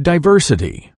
Diversity.